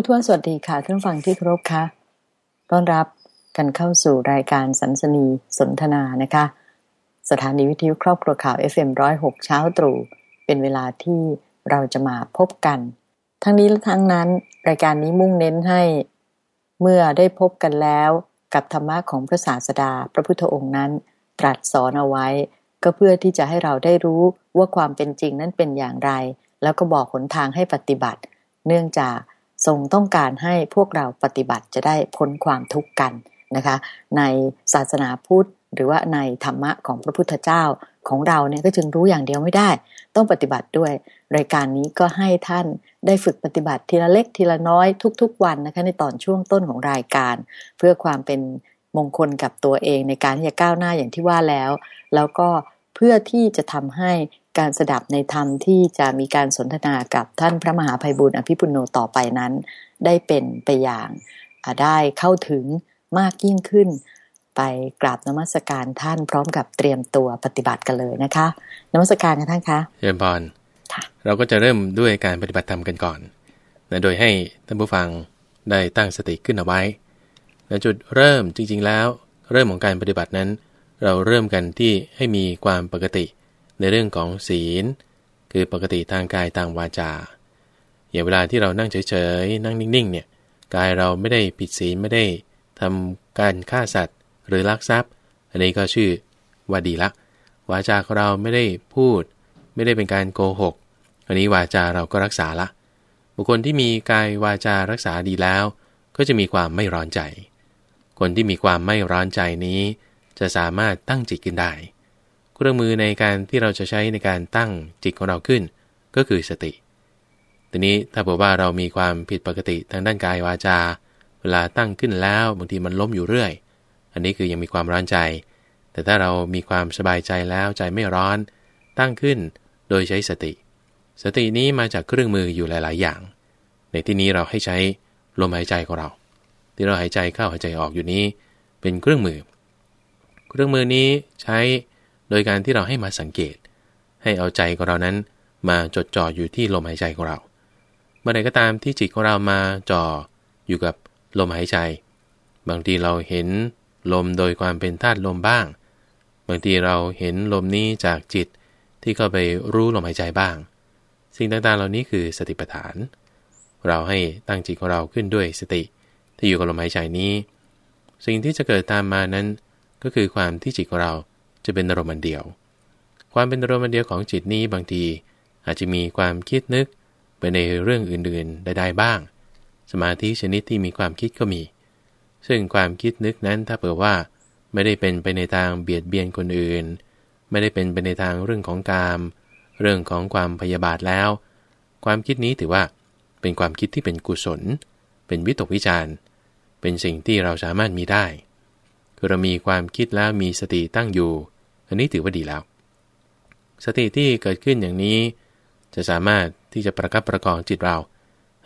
ผู้ทวนสวัสดีค่ะท่านฟังที่เคารพค่ะต้อนรับกันเข้าสู่รายการสันสนีสนทนานะคะ สถานีวิทยุครอบครัวข่าว FM106 เช้าตรู่เป็นเวลาที่เราจะมาพบกัน ทั้งนี้และทั้งนั้น รายการนี้มุ่งเน้นให้ เมื่อได้พบกันแล้วกับธรรมะของพระศาสดา พระพุทธองค์นั้น ตรัสสอนเอาไว้ ก็เพื่อที่จะให้เราได้รู้ว่าความเป็นจริงนั้นเป็นอย่างไร แล้วก็บอกหนทางให้ปฏิบัติ เนื่องจาก ทรงต้องการให้พวกเราปฏิบัติจะได้พ้นความทุกข์กันนะคะในศาสนาพุทธหรือว่าในธรรมะของพระพุทธเจ้าของเราเนี่ยก็จึงรู้อย่างเดียวไม่ได้ ต้องปฏิบัติด้วย รายการนี้ก็ให้ท่านได้ฝึกปฏิบัติทีละเล็กทีละน้อยทุก ๆ วันนะคะในตอนช่วงต้นของรายการ เพื่อความเป็นมงคลกับตัวเองในการที่จะก้าวหน้าอย่างที่ว่าแล้ว แล้วก็เพื่อที่จะทำให้ การสดับในธรรมที่จะมีการสนทนากับท่านพระมหาภัยบุญอภิปุโนต่อไปนั้น ได้เป็นไปอย่างได้เข้าถึงมากยิ่งขึ้น ไปกราบนมัสการท่านพร้อมกับเตรียมตัวปฏิบัติกันเลยนะคะนมัสการกันท่านคะเยี่ยมพรเราก็จะเริ่มด้วยการปฏิบัติธรรมกันก่อนนะโดยให้ท่านผู้ฟังได้ตั้งสติขึ้นเอาไว้นะจุดเริ่มจริงๆแล้ว เริ่มของการปฏิบัตินั้น เราเริ่มกันที่ให้มีความปกติ ในเรื่องของศีล คือปกติทางกายทางวาจาอย่างเวลาที่เรานั่งเฉยๆ นั่งนิ่งๆเนี่ยกายเราไม่ได้ผิดศีลไม่ได้ทำการฆ่าสัตว์หรือลักทรัพย์ อันนี้ก็ชื่อว่าดีละวาจาของเราไม่ได้พูด ไม่ได้เป็นการโกหก อันนี้วาจาเราก็รักษาละ บุคคลที่มีกายวาจารักษาดีแล้ว ก็จะมีความไม่ร้อนใจ คนที่มีความไม่ร้อนใจนี้ จะสามารถตั้งจิตขึ้นได้ เครื่องมือในการที่เราจะใช้ในการตั้งจิตของเราขึ้น ก็คือสติ ทีนี้ถ้าบอกว่าเรามีความผิดปกติทางด้านกายวาจา เวลาตั้งขึ้นแล้วบางทีมันล้มอยู่เรื่อย อันนี้คือยังมีความร้อนใจ แต่ถ้าเรามีความสบายใจแล้วใจไม่ร้อน ตั้งขึ้นโดยใช้สติ สตินี้มาจากเครื่องมืออยู่หลาย ๆ อย่าง ในที่นี้เราให้ใช้ลมหายใจของเรา ที่เราหายใจเข้าหายใจออกอยู่นี้ เป็นเครื่องมือ เครื่องมือนี้ใช้ โดยการที่เราให้มาสังเกต ให้เอาใจของเรานั้นมาจดจ่ออยู่ที่ลมหายใจของเรา เมื่อใดก็ตามที่จิตของเรามาจ่ออยู่กับลมหายใจ บางทีเราเห็นลมโดยความเป็นธาตุลมบ้าง บางทีเราเห็นลมนี้จากจิตที่เข้าไปรู้ลมหายใจบ้าง สิ่งต่างๆเหล่านี้คือสติปัฏฐาน เราให้ตั้งจิตของเราขึ้นด้วยสติ ที่อยู่กับลมหายใจนี้ สิ่งที่จะเกิดตามมานั้นก็คือความที่จิตของเรา จะเป็นอารมณ์เดียว ความเป็นอารมณ์เดียวของจิตนี้บางทีอาจจะมีความคิดนึกไปในเรื่องอื่นๆใดๆบ้าง สมาธิชนิดที่มีความคิดก็มี ซึ่งความคิดนึกนั้นถ้าเผื่อว่า ไม่ได้เป็นไปในทางเบียดเบียนคนอื่น ไม่ได้เป็นไปในทางเรื่องของกามเรื่องของความพยาบาทแล้ว ความคิดนี้ถือว่าเป็นความคิดที่เป็นกุศล เป็นวิตกวิจารณ์เป็นสิ่งที่เราสามารถมีได้คือเรามีความคิดแล้วมีสติตั้งอยู่ อันนี้ถือว่าดีแล้ว สติที่เกิดขึ้นอย่างนี้ จะสามารถที่จะประคับประคองจิตเรา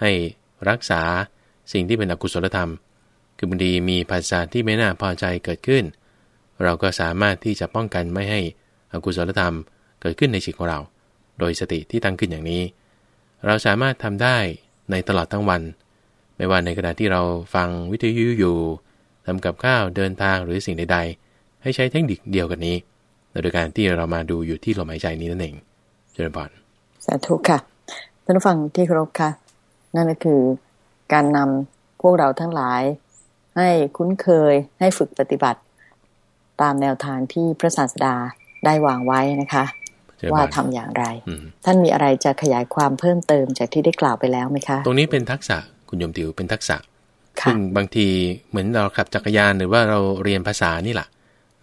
ให้รักษาสิ่งที่เป็นอกุศลธรรม คือบางทีมีภาษาที่ไม่น่าพอใจเกิดขึ้น เราก็สามารถที่จะป้องกันไม่ให้อกุศลธรรมเกิดขึ้นในจิตของเรา โดยสติที่ตั้งขึ้นอย่างนี้ เราสามารถทำได้ในตลอดทั้งวัน ไม่ว่าในขณะที่เราฟังวิทยุอยู่ทำกับข้าวเดินทางหรือสิ่งใด ๆ ให้ใช้เทคนิคเดียวกันนี้ โดยการที่เรามาดูอยู่ที่ลมหายใจนี้นั่นเองเจริญพรสาธุค่ะท่านผู้ฟังที่เคารพค่ะ นั่นก็คือการนำพวกเราทั้งหลาย ให้คุ้นเคยให้ฝึกปฏิบัติ ตามแนวทางที่พระศาสดาได้วางไว้นะคะ ว่าทำอย่างไร ท่านมีอะไรจะขยายความเพิ่มเติมจากที่ได้กล่าวไปแล้วไหมคะ ตรงนี้เป็นทักษะคุณยมติวเป็นทักษะซึ่งบางทีเหมือนเราขับจักรยานหรือว่าเราเรียนภาษานี่แหละ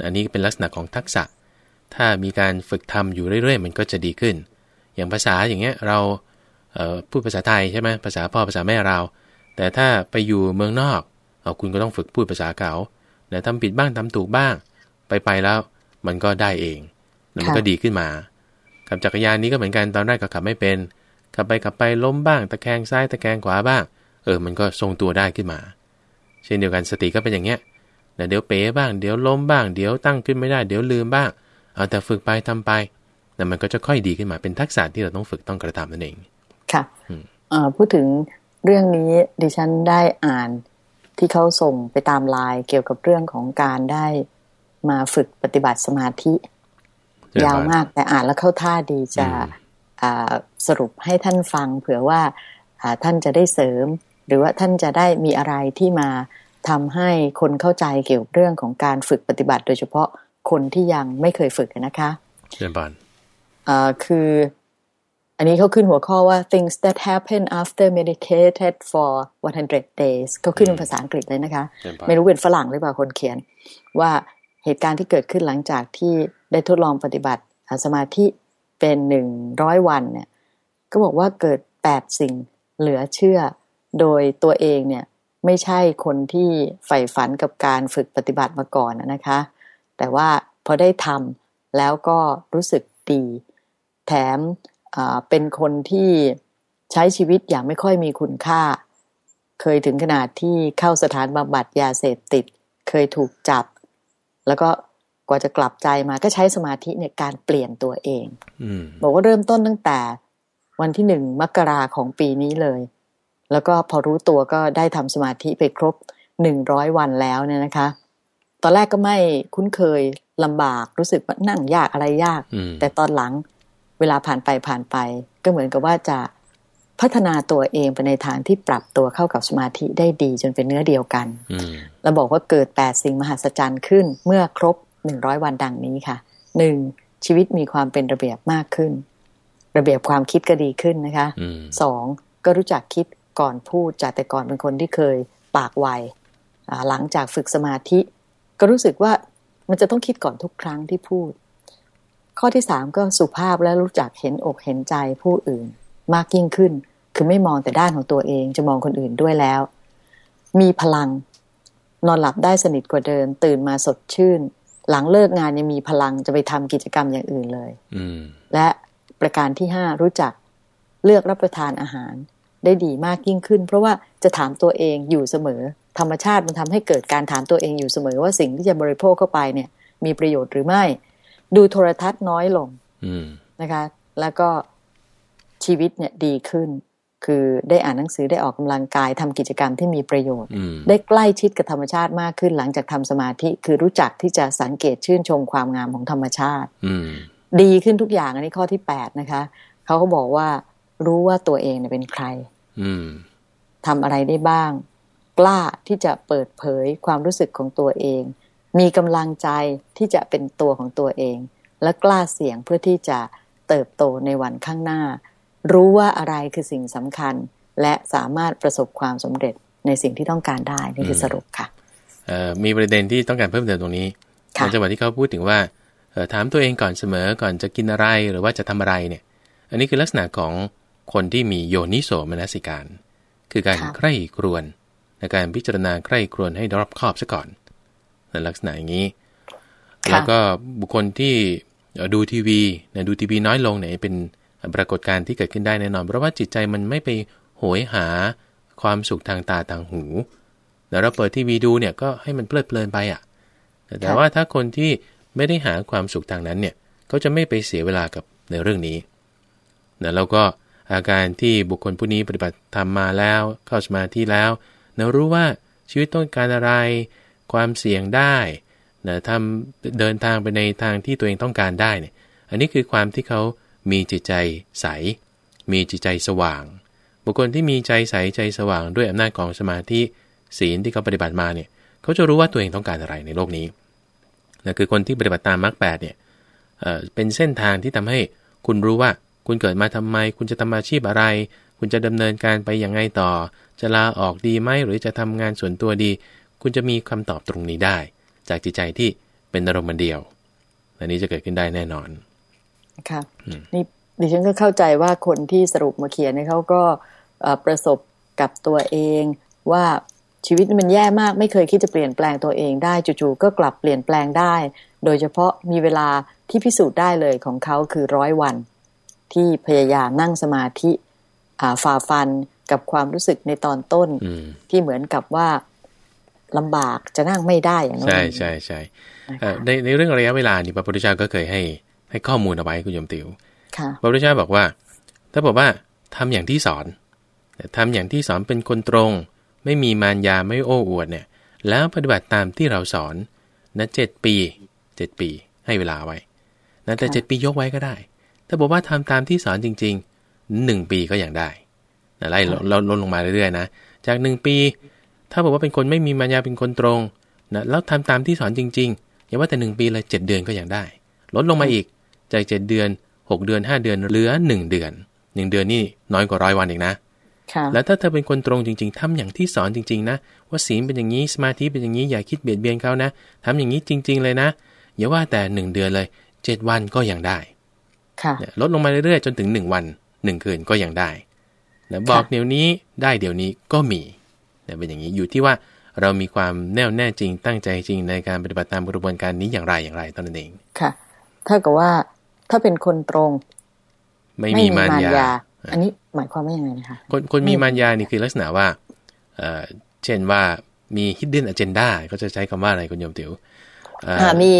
อันนี้เป็นลักษณะของทักษะ ถ้ามีการฝึกทำอยู่เรื่อยๆ มันก็จะดีขึ้น อย่างภาษาอย่างเงี้ยเราพูดภาษาไทยใช่ไหมภาษาพ่อภาษาแม่เรา แต่ถ้าไปอยู่เมืองนอกเอาคุณก็ต้องฝึกพูดภาษาเก่าแต่ทำผิดบ้างทำถูกบ้าง ไปไปแล้วมันก็ได้เองมันก็ดีขึ้นมาขับจักรยานนี้ก็เหมือนกันตอนแรกก็ขับไม่เป็นขับไปขับไปล้มบ้างตะแคงซ้ายตะแคงขวาบ้าง เออมันก็ทรงตัวได้ขึ้นมา เช่นเดียวกันสติก็เป็นอย่างเงี้ยเดี๋ยวเป๋บ้างเดี๋ยวล้มบ้าง เดี๋ยวตั้งขึ้นไม่ได้ เดี๋ยวลืมบ้าง เอาแต่ฝึกไปทำไปแ่มันก็จะค่อยดีขึ้นมาเป็นทักษะที่เราต้องฝึกต้องกระทำนั่นเอง ค่ะพูดถึงเรื่องนี้ดิฉันได้อ่านที่เขาส่งไปตามไลน์เกี่ยวกับเรื่องของการได้มาฝึกปฏิบัติสมาธิ ยาวมากแต่อ่านแล้วเข้าท่าดีจะสรุปให้ท่านฟัง เผื่อว่าท่านจะได้เสริม หรือว่าท่านจะได้มีอะไรที่มาทำให้คนเข้าใจเกี่ยวกับเรื่องของการฝึกปฏิบัติ โดยเฉพาะ คนที่ยังไม่เคยฝึกนะคะเชิญบานคืออันนี้เขาขึ้นหัวข้อว่า things that happen after medicated for 100 days เขาขึ้นเป็นภาษาอังกฤษเลยนะคะ ไม่รู้เป็นฝรั่งหรือเปล่าคนเขียน ว่าเหตุการณ์ที่เกิดขึ้นหลังจากที่ได้ทดลองปฏิบัติสมาธิเป็นหนึ่งร้อยวันเนี่ย ก็บอกว่าเกิดแปดสิ่งเหลือเชื่อ โดยตัวเองเนี่ยไม่ใช่คนที่ใฝ่ฝันกับการฝึกปฏิบัติมาก่อนนะคะ แต่ว่าพอได้ทำแล้วก็รู้สึกดี แถมเป็นคนที่ใช้ชีวิตอย่างไม่ค่อยมีคุณค่า เคยถึงขนาดที่เข้าสถานบำบัดยาเสพติด เคยถูกจับ แล้วก็กว่าจะกลับใจมาก็ใช้สมาธิในการเปลี่ยนตัวเองบอกว่าเริ่มต้นตั้งแต่วันที่หนึ่งมกราของปีนี้เลย แล้วก็พอรู้ตัวก็ได้ทำสมาธิไปครบหนึ่งร้อยวันแล้วเนี่ยนะคะ ตอนแรกก็ไม่คุ้นเคยลำบากรู้สึกว่านั่งยากอะไรยาก แต่ตอนหลังเวลาผ่านไปผ่านไป ก็เหมือนกับว่าจะพัฒนาตัวเองไปในทางที่ปรับตัวเข้ากับสมาธิได้ดีจนเป็นเนื้อเดียวกันเราบอกว่าเกิดแปดสิ่งมหัศจรรย์ขึ้น เมื่อครบหนึ่งร้อยวันดังนี้ค่ะหนึ่งชีวิตมีความเป็นระเบียบมากขึ้น ระเบียบความคิดก็ดีขึ้นนะคะสองก็รู้จักคิดก่อนพูดจากแต่ก่อนเป็นคนที่เคยปากไวหลังจากฝึกสมาธิ ก็รู้สึกว่ามันจะต้องคิดก่อนทุกครั้งที่พูด ข้อที่สามก็สุภาพและรู้จักเห็นอกเห็นใจผู้อื่น มากยิ่งขึ้น คือไม่มองแต่ด้านของตัวเองจะมองคนอื่นด้วยแล้ว มีพลัง นอนหลับได้สนิทกว่าเดิม ตื่นมาสดชื่น หลังเลิกงานยังมีพลังจะไปทำกิจกรรมอย่างอื่นเลยและประการที่ห้ารู้จักเลือกรับประทานอาหารได้ดีมากยิ่งขึ้น เพราะว่าจะถามตัวเองอยู่เสมอ ธรรมชาติมันทำให้เกิดการถามตัวเองอยู่เสมอว่าสิ่งที่จะบริโภคเข้าไปเนี่ย มีประโยชน์หรือไม่ ดูโทรทัศน์น้อยลงนะคะ แล้วก็ชีวิตเนี่ยดีขึ้น คือได้อ่านหนังสือได้ออกกำลังกายทำกิจกรรมที่มีประโยชน์ ได้ใกล้ชิดกับธรรมชาติมากขึ้น หลังจากทำสมาธิ คือรู้จักที่จะสังเกตชื่นชมความงามของธรรมชาติดีขึ้นทุกอย่างอันนี้ข้อที่แปดนะคะเขาก็บอกว่ารู้ว่าตัวเองเนี่ยเป็นใครทำอะไรได้บ้าง กล้าที่จะเปิดเผยความรู้สึกของตัวเอง มีกำลังใจที่จะเป็นตัวของตัวเอง และกล้าเสี่ยงเพื่อที่จะเติบโตในวันข้างหน้า รู้ว่าอะไรคือสิ่งสำคัญ และสามารถประสบความสำเร็จในสิ่งที่ต้องการได้นี่คือสรุปค่ะมีประเด็นที่ต้องการเพิ่มเติมตรงนี้ในจังหวะที่เขาพูดถึงว่าถามตัวเองก่อนเสมอก่อนจะกินอะไรหรือว่าจะทำอะไรเนี่ย อันนี้คือลักษณะของคนที่มีโยนิโสมนสิการ คือการใคร่ครวญ ในการพิจารณาใคร่ครวญให้รอบคอบซะก่อนในลักษณะอย่างนี้ แล้วก็บุคคลที่ดูทีวีนะดูทีวีน้อยลงเนี่ยเป็นปรากฏการณ์ที่เกิดขึ้นได้แน่นอน เพราะว่าจิตใจมันไม่ไปโหยหาความสุขทางตาทางหูแต่เราเปิดทีวีดูเนี่ยก็ให้มันเพลิดเพลินไปอะ แต่ว่าถ้าคนที่ไม่ได้หาความสุขทางนั้นเนี่ยเขาจะไม่ไปเสียเวลากับในเรื่องนี้นะแล้วก็อาการที่บุคคลผู้นี้ปฏิบัติทำมาแล้ว เข้าสมาธิแล้ว เรารู้ว่าชีวิตต้องการอะไร ความเสี่ยงได้นะทำเดินทางไปในทางที่ตัวเองต้องการได้เนี่ย อันนี้คือความที่เขามีจิตใจใส มีจิตใจสว่าง บุคคลที่มีใจใสใจสว่างด้วยอำนาจของสมาธิศีลที่เขาปฏิบัติมาเนี่ย เขาจะรู้ว่าตัวเองต้องการอะไรในโลกนี้นะคือคนที่ปฏิบัติตามมรรคแปดเนี่ยเเป็นเส้นทางที่ทำให้คุณรู้ว่าคุณเกิดมาทำไม คุณจะทำอาชีพอะไร คุณจะดำเนินการไปอย่างไงต่อ จะลาออกดีไหมหรือจะทำงานส่วนตัวดี คุณจะมีคำตอบตรงนี้ได้ จากจิตใจที่เป็นอารมณ์เดียวอันนี้จะเกิดขึ้นได้แน่นอน ค่ะนี่ดิฉันก็เข้าใจว่าคนที่สรุปมาเขียนเนี่ยเขาก็ประสบกับตัวเองว่าชีวิตมันแย่มากไม่เคยคิดจะเปลี่ยนแปลงตัวเองได้จู่ๆก็กลับเปลี่ยนแปลงได้ โดยเฉพาะมีเวลาที่พิสูจน์ได้เลยของเขาคือร้อยวัน ที่พยายามนั่งสมาธิ ฝ่าฟันกับความรู้สึกในตอนต้นที่เหมือนกับว่าลำบากจะนั่งไม่ได้อย่างนั้นใช่ใช่ใช่ในในเรื่องระยะเวลานี่พระพุทธเจ้าก็เคยให้ให้ข้อมูลเอาไว้คุณโยมติวพระพุทธเจ้าบอกว่า ถ้าบอกว่าทำอย่างที่สอนทำอย่างที่สอนเป็นคนตรง ไม่มีมารยาไม่โอ้อวดเนี่ย แล้วปฏิบัติตามที่เราสอนนะเจ็ดปีเจ็ดปีให้เวลาไว้นะแต่เจ็ดปียกไว้ก็ได้ ถ้าบอกว่าทำตามที่สอนจริง ๆ หนึ่งปีก็อย่างได้นะไล่เราลดลงมาเรื่อยๆนะ จากหนึ่งปี ถ้าบอกว่าเป็นคนไม่มีมารยาเป็นคนตรงนะแล้วทำตามที่สอนจริงๆ อย่าว่าแต่หนึ่งปีเลยเจ็ดเดือนก็อย่างได้ ลดลงมาอีก จากเจ็ดเดือนหกเดือนห้าเดือนเหลือหนึ่งเดือนหนึ่งเดือนนี่น้อยกว่าร้อยวันเองนะแล้วถ้าเธอเป็นคนตรงจริง ๆทำอย่างที่สอนจริง ๆ นะ ว่าศีลเป็นอย่างนี้สมาธิเป็นอย่างนี้อย่าคิดเบียดเบียนเขานะทำอย่างนี้จริง ๆ เลยนะอย่าว่าแต่หนึ่งเดือนเลยเจ็ดวันก็ยังได้ลดลงมาเรื่อยๆจนถึงหนึ่งวัน หนึ่งคืนก็ยังได้นะบอกเดี๋ยวนี้ได้เดี๋ยวนี้ก็มีนะเป็นอย่างนี้อยู่ที่ว่าเรามีความแน่วแน่จริงตั้งใจจริงในการปฏิบัติตามกระบวนการนี้อย่างไรอย่างไรตอนนั้นเองค่ะถ้ากับว่าถ้าเป็นคนตรง ไม่มีมารยา อันนี้หมายความว่ายังไงนะคะคนคนมีมารยานี่คือลักษณะว่าเเช่นว่ามี hidden agenda ก็จะใช้คำว่าอะไรคุณโยมติ๋วมี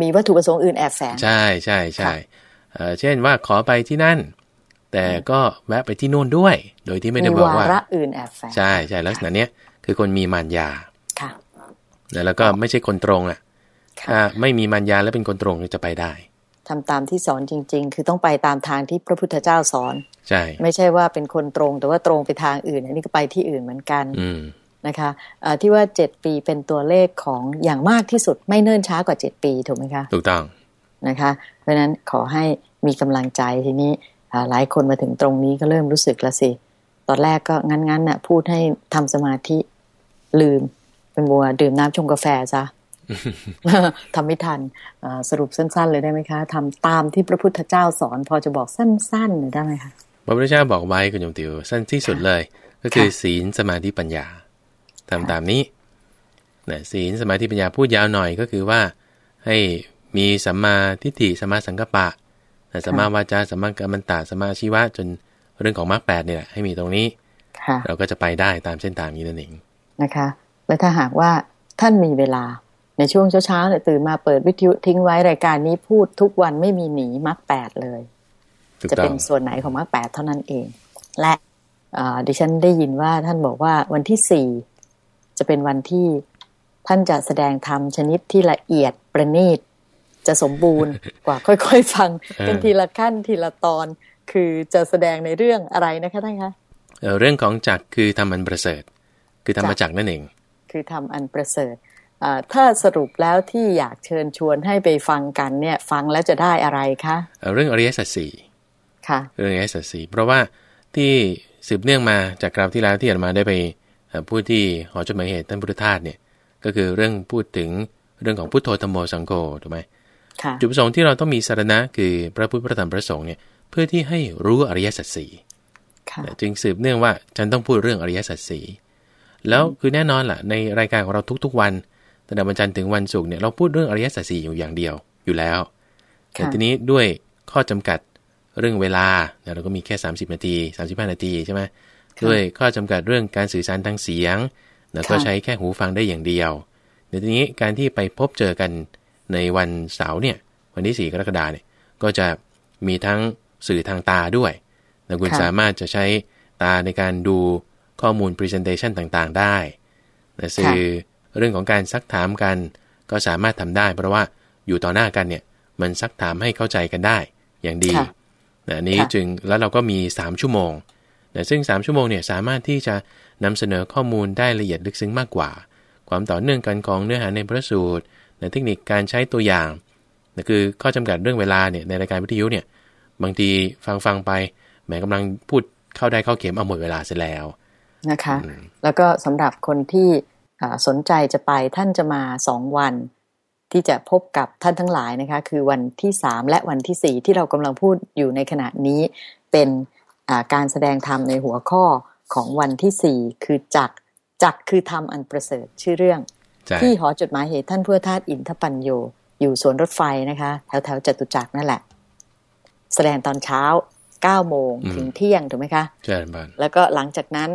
มีวัตถุประสงค์อื่นแอบแฝงใช่ใช่ใช่เช่นว่าขอไปที่นั่น แต่ก็แวะไปที่นู่นด้วย โดยที่ไม่ได้บอกว่าระอื่นแอบแฝงใช่ใช่ลักษณะเนี้ยคือคนมีมารยาค่ะแล้วก็ไม่ใช่คนตรงอะถ้าไม่มีมารยาแล้วเป็นคนตรงจะไปได้ทำตามที่สอนจริง ๆ คือต้องไปตามทางที่พระพุทธเจ้าสอน ใช่ ไม่ใช่ว่าเป็นคนตรงแต่ว่าตรงไปทางอื่น อันนี้ก็ไปที่อื่นเหมือนกันนะคะะที่ว่าเจ็ดปีเป็นตัวเลขของอย่างมากที่สุดไม่เนิ่นช้ากว่าเจ็ดปีถูกไหมคะ ถูกต้องนะคะ เพราะฉะนั้นขอให้มีกำลังใจทีนี้ หลายคนมาถึงตรงนี้ก็เริ่มรู้สึกละสิ ตอนแรกก็งั้นๆน่ะ พูดให้ทำสมาธิลืม เป็นบัวดื่มน้ำชงกาแฟซะทำไม่ทันสรุปสั้น ๆ เลยได้ไหมคะทำตามที่พระพุทธเจ้าสอน พอจะบอกสั้นๆได้ไหมคะพระพุทธเจ้าบอกไว้คุณโยมติวสั้นที่สุดเลย ก็คือศีลสมาธิปัญญาทำตามนี้นะศีลสมาธิปัญญาพูดยาวหน่อยก็คือว่า ให้มีสัมมาทิฏฐิสัมมาสังกัปปะ สัมมาวาจาสัมมากรรมันตาสัมมาชีวะจนเรื่องของมรรคแปดเนี่ยให้มีตรงนี้เราก็จะไปได้ตามเส้นทางนี้นั่นเองนะคะ และถ้าหากว่าท่านมีเวลาในช่วงเช้าๆเนี่ยตื่นมาเปิดวิทยุทิ้งไว้รายการนี้พูดทุกวันไม่มีหนีมรรคแปดเลย จะเป็นส่วนไหนของมรรคแปดเท่านั้นเอง และดิฉันได้ยินว่าท่านบอกว่าวันที่สี่จะเป็นวันที่ท่านจะแสดงธรรมชนิดที่ละเอียดประณีต จะสมบูรณ์กว่าค่อย ๆ ฟังเป็นทีละขั้นทีละตอน คือจะแสดงในเรื่องอะไรนะคะท่านคะเรื่องของจักคือทำอันประเสริฐ คือธรรมจักนั่นเอง คือทำอันประเสริฐถ้าสรุปแล้วที่อยากเชิญชวนให้ไปฟังกันเนี่ยฟังแล้วจะได้อะไรคะเรื่องอริยสัจสี่ค่ะ เรื่องอริยสัจสี่เพราะว่าที่สืบเนื่องมาจากคราวที่แล้วที่อามาได้ไปพูดที่หอจดหมายเหตุท่านพุทธทาสเนี่ยก็คือเรื่องพูดถึงเรื่องของพุทโธธรรมโมสังโฆถูกไหม จุดประสงค์ที่เราต้องมีสารณะคือพระพุทธพระธรรมพระสงฆ์เนี่ยเพื่อที่ให้รู้อริยสัจสี่จึงสืบเนื่องว่าฉันต้องพูดเรื่องอริยสัจสี่แล้วคือแน่นอนล่ะในรายการของเราทุกๆวันตั้งแต่วันจันทร์ถึงวันศุกร์เนี่ยเราพูดเรื่องอริยสัจสี่อยู่อย่างเดียวอยู่แล้วแต่ทีนี้ด้วยข้อจำกัดเรื่องเวลาเราก็มีแค่ 30 นาที 35 นาทีใช่ไหมด้วยข้อจำกัดเรื่องการสื่อสารทางเสียงเราก็ใช้แค่หูฟังได้อย่างเดียวเดี๋ยวทีนี้การที่ไปพบเจอกัน ในวันเสาร์เนี่ยวันที่ 4 กรกฎาเนี่ยก็จะมีทั้งสื่อทางตาด้วยนะคุณสามารถจะใช้ตาในการดูข้อมูล Presentation ต่างๆ ได้นะสื่อเรื่องของการซักถามกัน ก็สามารถทำได้ เพราะว่าอยู่ต่อหน้ากันเนี่ยมันซักถามให้เข้าใจกันได้อย่างดีนะนี้จึงแล้วเราก็มี 3 ชั่วโมงนะซึ่ง 3 ชั่วโมงเนี่ยสามารถที่จะนำเสนอข้อมูลได้ละเอียดลึกซึ้งมากกว่า ความต่อเนื่องกันของเนื้อหาในพระสูตรนะ เทคนิคการใช้ตัวอย่างนะคือข้อจำกัดเรื่องเวลาเนี่ยในรายการวิทยุเนี่ยบางทีฟังฟังไปแหมกำลังพูดเข้าได้เข้าเข็มเอาหมดเวลาเสร็จแล้วนะคะ แล้วก็สำหรับคนที่สนใจจะไปท่านจะมาสองวัน ที่จะพบกับท่านทั้งหลายนะคะ คือวันที่สามและวันที่สี่ที่เรากำลังพูดอยู่ในขณะนี้ เป็นการแสดงธรรมในหัวข้อของวันที่สี่คือจักจักคือธรรมอันประเสริฐชื่อเรื่อง ที่หอจดหมายเหตุท่านเพื่อทาตอินทปัญโยอยู่สวนรถไฟนะคะ แถวแถวจตุจักรนั่นแหละ แสดงตอนเช้าเก้าโมงถึงเที่ยงถูกไหมคะใช่บ้านแล้วก็หลังจากนั้น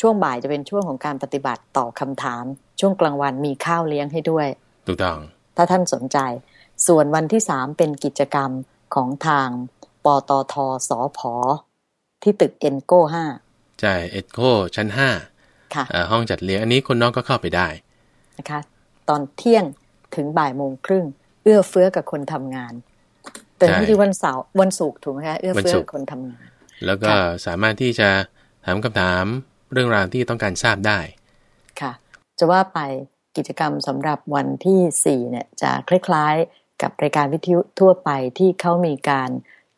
ช่วงบ่ายจะเป็นช่วงของการปฏิบัติตอบคาถาม ช่วงกลางวันมีข้าวเลี้ยงให้ด้วยถูกต้องถ้าท่านสนใจ ส่วนวันที่สามเป็นกิจกรรมของทางปตทสอพอที่ตึก EnCo ห้าใช่ EnCo ชั้นห้าค่ะอ่าห้องจัดเลี้ยงอันนี้คนนอกก็เข้าไปได้ นะคะ ตอนเที่ยงถึงบ่ายโมงครึ่ง เอื้อเฟื้อกับคนทำงาน แต่ใช่ไม่ใช่วันเสาร์วันศุกร์ถูกไหมคะเอื้อวันเฟื้อศุกร์กับคนทำงาน แล้วก็ค่ะสามารถที่จะถามคำถามเรื่องราวที่ต้องการทราบได้ ค่ะ จะว่าไปกิจกรรมสำหรับวันที่สี่เนี่ยจะคล้ายๆกับรายการวิทยุทั่วไปที่เขามีการ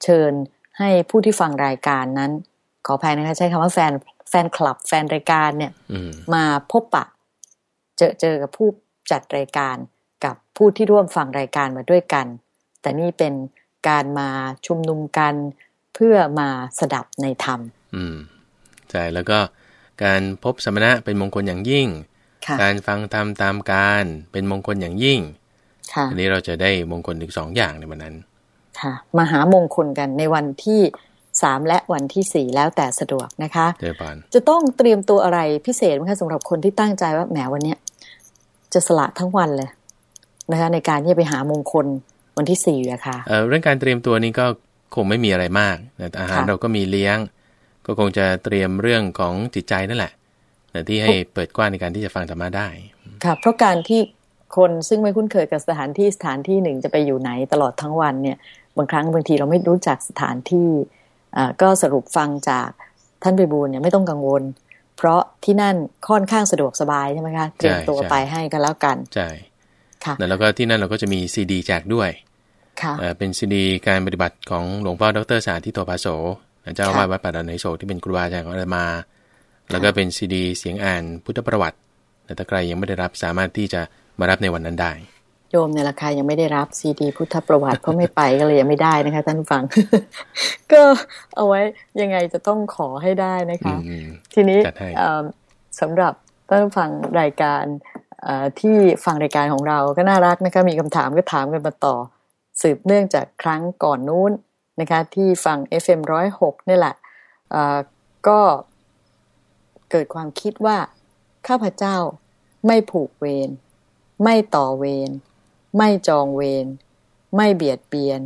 เชิญให้ผู้ที่ฟังรายการนั้น ขออภัยนะคะใช้คำว่าแฟนแฟนคลับแฟนรายการเนี่ยอืมมาพบปะ เจอเจอกับผู้จัดรายการกับผู้ที่ร่วมฟังรายการมาด้วยกัน แต่นี่เป็นการมาชุมนุมกันเพื่อมาสดับในธรรม อืมใช่แล้วก็การพบสมณะเป็นมงคลอย่างยิ่งค่ะการฟังธรรมตามการเป็นมงคลอย่างยิ่งค่ะอันนี้เราจะได้มงคลถึงสองอย่างในวันนั้น ค่ะมาหามงคลกันในวันที่สามและวันที่สี่แล้วแต่สะดวกนะคะเจริญพรจะต้องเตรียมตัวอะไรพิเศษไหมคะสำหรับคนที่ตั้งใจว่าแหมวันเนี้ย จะสละทั้งวันเลยนะคะ ในการที่จะไปหามงคลวันที่สี่อะค่ะเอ่อเรื่องการเตรียมตัวนี้ก็คงไม่มีอะไรมากแต่อาหารค่ะเราก็มีเลี้ยง ก็คงจะเตรียมเรื่องของจิตใจนั่นแหละแต่ที่ให้เปิดกว้างในการที่จะฟังธรรมะได้ ค่ะ เพราะการที่คนซึ่งไม่คุ้นเคยกับสถานที่สถานที่หนึ่งจะไปอยู่ไหนตลอดทั้งวันเนี่ย บางครั้งบางทีเราไม่รู้จักสถานที่อ่าก็สรุปฟังจากท่านไปบูลย์เนี่ยไม่ต้องกังวล เพราะที่นั่นค่อนข้างสะดวกสบายใช่ไหมคะเตรียมตัวใช่ไปให้กันแล้วกันใช่ค่ะแล้วก็ที่นั่นเราก็จะมีซีดีแจกด้วยค่ะเอ่อเป็นซีดีการปฏิบัติของหลวงพ่อดรสาธิตโตภาโสเจ้าอาวาสวัดป่าดอนไหนโศกที่เป็นครูบาอาจารย์ของอาตมา แล้วก็เป็นซีดีเสียงอ่านพุทธประวัติแต่ถ้าใครยังไม่ได้รับสามารถที่จะมารับในวันนั้นได้ โยมในราคายังไม่ได้รับซีดี พุทธประวัติเพราะไม่ไปก็เลยยังไม่ได้นะคะ ท่านผู้ฟัง ก็เอาไว้ยังไงจะต้องขอให้ได้นะคะอืมทีนี้จัดให้เอ่อสำหรับท่านผู้ฟังรายการเอ่อที่ฟังรายการของเราก็น่ารักนะคะ มีคำถามก็ถามกันมาต่อ สืบเนื่องจากครั้งก่อนนู้นนะคะ ที่ฟัง FM ร้อยหกนี่แหละเอ่อก็เกิดความคิดว่า ข้าพเจ้าไม่ผูกเวรไม่ต่อเวร ไม่จองเวร ไม่เบียดเบียน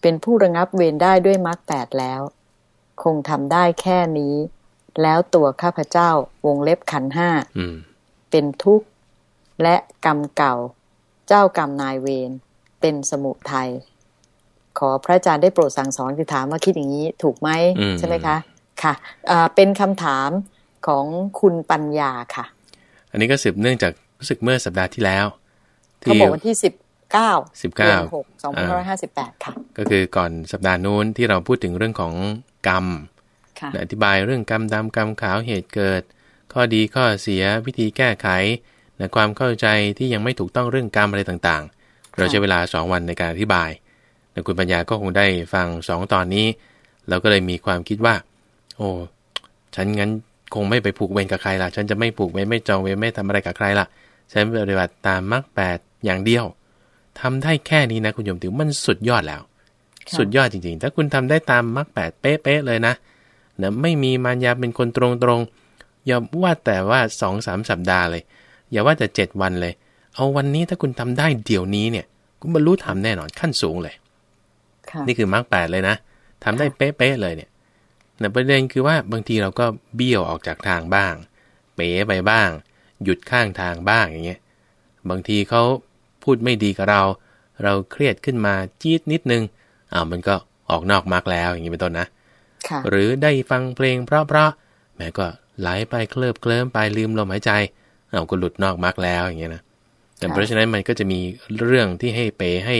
เป็นผู้ระงับเวรได้ด้วยมรรคแปดแล้ว คงทำได้แค่นี้ แล้วตัวข้าพเจ้าวงเล็บขันธ์ห้าอืมเป็นทุกข์ และกรรมเก่า เจ้ากรรมนายเวร เป็นสมุทัยขอพระอาจารย์ได้โปรดสั่งสอนคือถามว่าคิดอย่างนี้ถูกไหมอืมใช่ไหมคะ ค่ะอ่าเป็นคำถามของคุณปัญญาค่ะ อันนี้ก็สืบเนื่องจากรู้สึกเมื่อสัปดาห์ที่แล้ว เขาบอกวันที่สิบเก้าสิบเก้าหกสองพันห้าร้อยห้าสิบแปดค่ะ ก็คือก่อนสัปดาห์นู้นที่เราพูดถึงเรื่องของกรรมค่ะอธิบายเรื่องกรรมดำกรรมขาวเหตุเกิด ข้อดีข้อเสียวิธีแก้ไขนะความเข้าใจที่ยังไม่ถูกต้องเรื่องกรรมอะไรต่างๆ เราใช้เวลา 2 วันในการอธิบายนะคุณปัญญาก็คงได้ฟัง 2 ตอนนี้ เราก็เลยมีความคิดว่า โอ้ฉันงั้นคงไม่ไปผูกเวรกับใครละฉันจะไม่ผูกเวรไม่จองเวรไม่ทำอะไรกับใครละ ฉันปฏิบัติตามมรรคแปดอย่างเดียวทำได้แค่นี้นะคุณโยมถือมันสุดยอดแล้วค่ะสุดยอดจริงๆ ถ้าคุณทำได้ตามมรรคแปดเป๊ะๆเลยนะนะไม่มีมารยาเป็นคนตรงๆอย่าว่าแต่ว่าสองสามสัปดาห์เลย อย่าว่าแต่เจ็ดวันเลย เอาวันนี้ถ้าคุณทำได้เดี๋ยวนี้เนี่ย คุณบรรลุธรรมแน่นอนขั้นสูงเลยค่ะนี่คือมรรคแปดเลยนะทำได้เป๊ะๆเลยเนี่ยแต่ประเด็นคือว่าบางทีเราก็เบี้ยวออกจากทางบ้าง เป๋ไปบ้าง หยุดข้างทางบ้างอย่างเงี้ยบางทีเขาพูดไม่ดีกับเรา เราเครียดขึ้นมาจี๊ดนิดนึงอ้าวมันก็ออกนอกมรรคแล้วอย่างนี้เป็นต้นนะค่ะหรือได้ฟังเพลงเพราะๆแม้ก็ไหลไปเคลิบเคลิ้มไปลืมลมหายใจเอาก็หลุดนอกมรรคแล้วอย่างเงี้ยนะแต่ค่ะเพราะฉะนั้นมันก็จะมีเรื่องที่ให้เปให้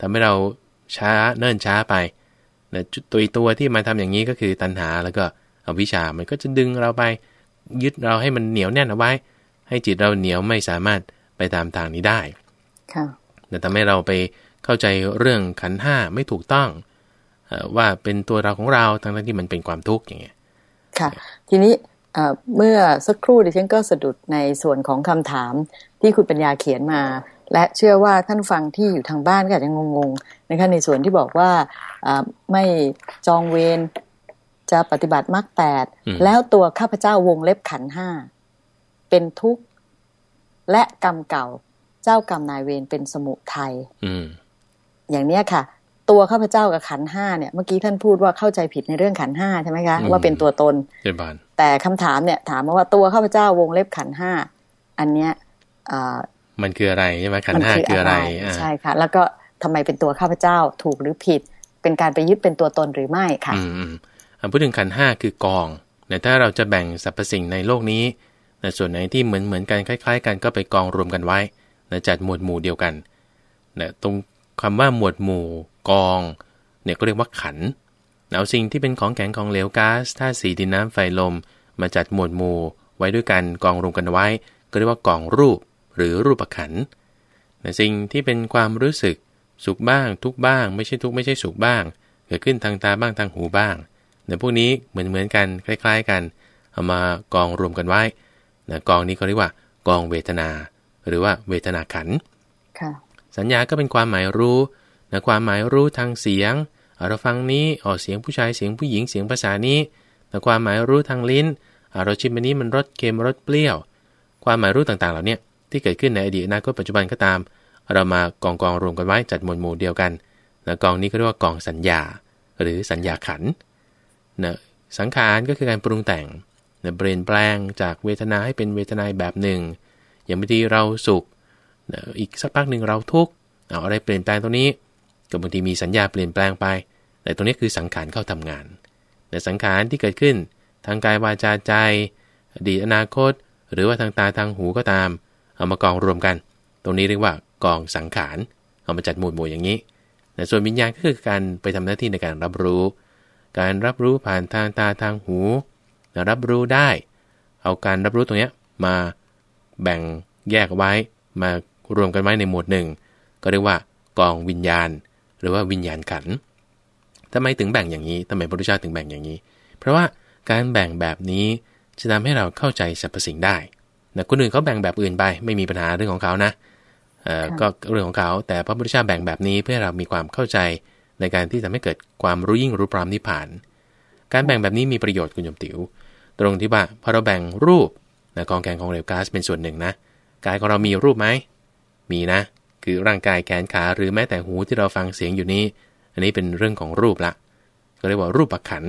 ทำให้เราช้าเนิ่นช้าไปนะจุดตัวตัวที่มาทำอย่างนี้ก็คือตัณหาแล้วก็อวิชชามันก็จะดึงเราไปยึดเราให้มันเหนียวแน่นเอาไว้ ให้จิตเราเหนียวไม่สามารถไปตามทางนี้ได้ค่ะแต่ทำให้เราไปเข้าใจเรื่องขันธ์ห้าไม่ถูกต้องเอ่อว่าเป็นตัวเราของเราทั้งๆที่มันเป็นความทุกข์อย่างเงี้ยค่ะ ทีนี้เอ่อเมื่อสักครู่ดิฉันก็สะดุดในส่วนของคำถามที่คุณปัญญาเขียนมา และเชื่อว่าท่านฟังที่อยู่ทางบ้านก็อาจจะงงๆนะคะในส่วนที่บอกว่าอ่าไม่จองเวรจะปฏิบัติมรรคแปดอืมแล้วตัวข้าพเจ้าวงเล็บขันธ์ห้า เป็นทุกข์ และกรรมเก่า เจ้ากรรมนายเวรเป็นสมุทัยอืมอย่างเนี้ยค่ะ ตัวข้าพเจ้ากับขันธ์ห้าเนี่ยเมื่อกี้ท่านพูดว่าเข้าใจผิดในเรื่องขันธ์ห้าใช่ไหมคะอืมว่าเป็นตัวตนเจริญบานแต่คำถามเนี่ยถามมาว่าตัวข้าพเจ้าวงเล็บขันห้าอันเนี้ยมันคืออะไรใช่ไหมขันห้าคืออะไรใช่ค่ะ แล้วก็ทำไมเป็นตัวข้าพเจ้าถูกหรือผิด เป็นการไปยึดเป็นตัวตนหรือไม่ค่ะ อืมพูดถึงขันห้าคือกองแต่ถ้าเราจะแบ่งสรรพสิ่งในโลกนี้ ในส่วนไหนที่เหมือนเหมือนกันคล้ายๆ กันก็ไปกองรวมกันไว้นะจัดหมวดหมู่เดียวกันนะตรงคำว่าหมวดหมู่กองเนี่ยก็เรียกว่าขันเอาสิ่งที่เป็นของแข็งของเหลวก๊าซธาตุสีดินน้ำไฟลม มาจัดหมวดหมู่ไว้ด้วยกันกองรวมกันไว้ ก็เรียกว่ากองรูปหรือรูปขันนะสิ่งที่เป็นความรู้สึกสุขบ้าง ทุกบ้าง ไม่ใช่ทุกไม่ใช่สุขบ้าง เกิดขึ้นทางตาบ้างทางหูบ้างในพวกนี้เหมือนเหมือนกันคล้าย ๆ กันเอามากองรวมกันไว้ นะกองนี้เขาเรียกว่ากองเวทนา หรือว่าเวทนาขันสัญญาก็เป็นความหมายรู้นะความหมายรู้ทางเสียงเราฟังนี้ออกเสียงผู้ชายเสียงผู้หญิงเสียงภาษานี้แต่ความหมายรู้ทางลิ้นเราชิมอันนี้มันรสเค็มรสเปรี้ยว ความหมายรู้ต่างๆ เหล่านี้ที่เกิดขึ้นในอดีตอนาคตปัจจุบันก็ตาม เรามากองกองรวมกันไว้จัดหมวดหมู่เดียวกันนะกองนี้ก็เรียกว่ากองสัญญา หรือสัญญาขันนะสังขารก็คือการปรุงแต่ง นะเปลี่ยนแปลงจากเวทนาให้เป็นเวทนาแบบหนึ่ง อย่างบางทีเราสุขนะอีกสักพักหนึ่งเราทุกข์เอาอะไรเปลี่ยนแปลงตรงนี้ก็บางทีมีสัญญาเปลี่ยนแปลงไป แต่ตรงนี้คือสังขารเข้าทำงานแต่สังขารที่เกิดขึ้น ทางกายวาจาใจ อดีตอนาคต หรือว่าทางตาทางหูก็ตาม เอามากองรวมกัน ตรงนี้เรียกว่ากองสังขารเอามาจัดหมวดหมู่อย่างนี้แต่ส่วนวิญญาณก็คือการไปทำหน้าที่ในการรับรู้ การรับรู้ผ่านทางตาทางหู รับรู้ได้ เอาการรับรู้ตรงนี้มาแบ่งแยกไว้มารวมกันไว้ในหมวดหนึ่ง ก็เรียกว่ากองวิญญาณ หรือว่าวิญญาณขันทำไมถึงแบ่งอย่างนี้ทำไมพระพุทธเจ้าถึงแบ่งอย่างนี้ เพราะว่าการแบ่งแบบนี้จะทำให้เราเข้าใจสรรพสิ่งได้นะคนอื่นเขาแบ่งแบบอื่นไปไม่มีปัญหาเรื่องของเขานะเอ่อก็เรื่องของเขา แต่พระพุทธเจ้าแบ่งแบบนี้เพื่อเรามีความเข้าใจในการที่ทำให้เกิดความรู้ยิ่งรู้ปรามนิพพาน การแบ่งแบบนี้มีประโยชน์คุณยมติว๋ว ตรงที่ว่าพอเราแบ่งรูปนะกองแกงของเหลวก๊าซเป็นส่วนหนึ่งนะกายของเรามีรูปไหมมีนะ คือร่างกายแขนขาหรือแม้แต่หูที่เราฟังเสียงอยู่นี้ อันนี้เป็นเรื่องของรูปละก็เรียกว่ารูปปักขัน